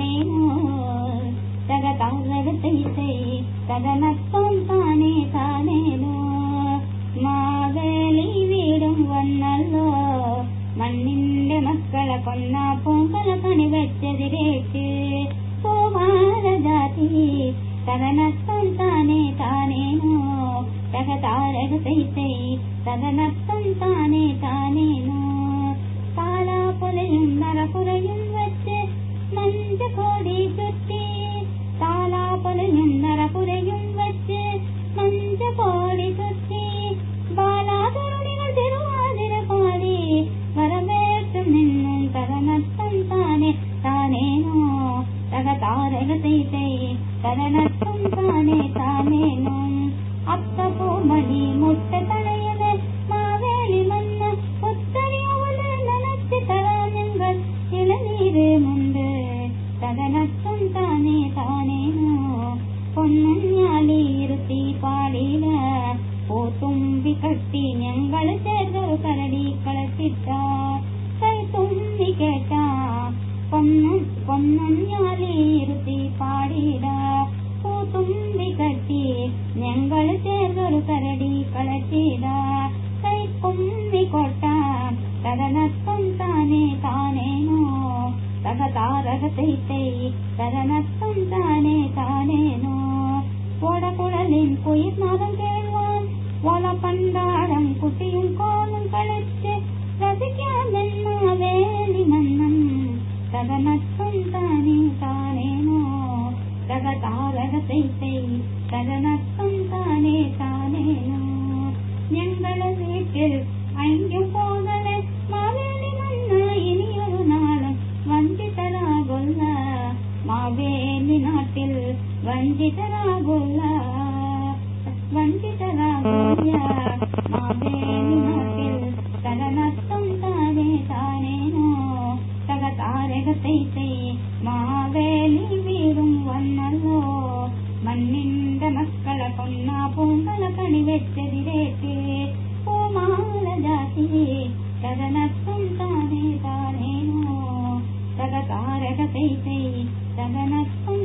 தானே தகதங்கெடுத்து இசை தகனத்தோம் தானே தானேனோ മാവേലി വീടും വന്നല്ലോ മണ്ണിന്റെ മക്കളെ കൊന്ന പൂങ്കള കണി വെച്ചതിരേറ്റ് പൂമാരജാതി തകനത്തം താനേ താനേനോ തക താരക തൈ തകനത്തം താനേ താനേനോ താരക തൈതൈ തകനത്തം താനെ താനേനോ അത്തപ്പൂമണി മുട്ട തടയല് മാവേലി മണ്ണ ഒത്തരിയവല് നനച്ച് തരാഞ്ഞങ്ങൾ ഇളനീര് മുണ്ട് തകനത്തം താനെ താനേനോ പൊന്നഞ്ഞാലി ഇരുത്തി പാടിയില പൂത്തുമ്പി കട്ടി ഞങ്ങൾ ചേർന്നൊരു കരടി കളച്ചിട്ട കൈ തുമ്പി കേട്ട പൊന്നു പൊന്നഞ്ഞാലി ചേർന്നൊരു കരടി കളച്ചിട കൈ കുമ്പി കൊട്ട തകനത്തം താനേ താനേനോ തക താരക തൈത്തൈ തകനത്തം താനേ താനേനോ ഓടക്കുഴലിൻ കുയിർനാദം കേൾവാൻ വള പണ്ടാരം കുട്ടിയും ವಂಚಿತರಾಗೋಲ್ಲ ವಂಚಿತರಾಗೋಲ್ಲ ಮಾದೇವಿ ಮಕ್ಕಳು ತಗನತ್ತುಂಟಾನೆ ತಾನೇನೋ ತಗತಾರೆಗತೈತೆ ಮಾವೇಲಿ వీరుం వన్నల్లో మన్నింద మక్కళ కొన్న పూంగల కణివెచ్చెదిరేతే ఓ మాల జాతి తదనత్తుంటానే తానేనో తగతారగతైతే తదనత్తుం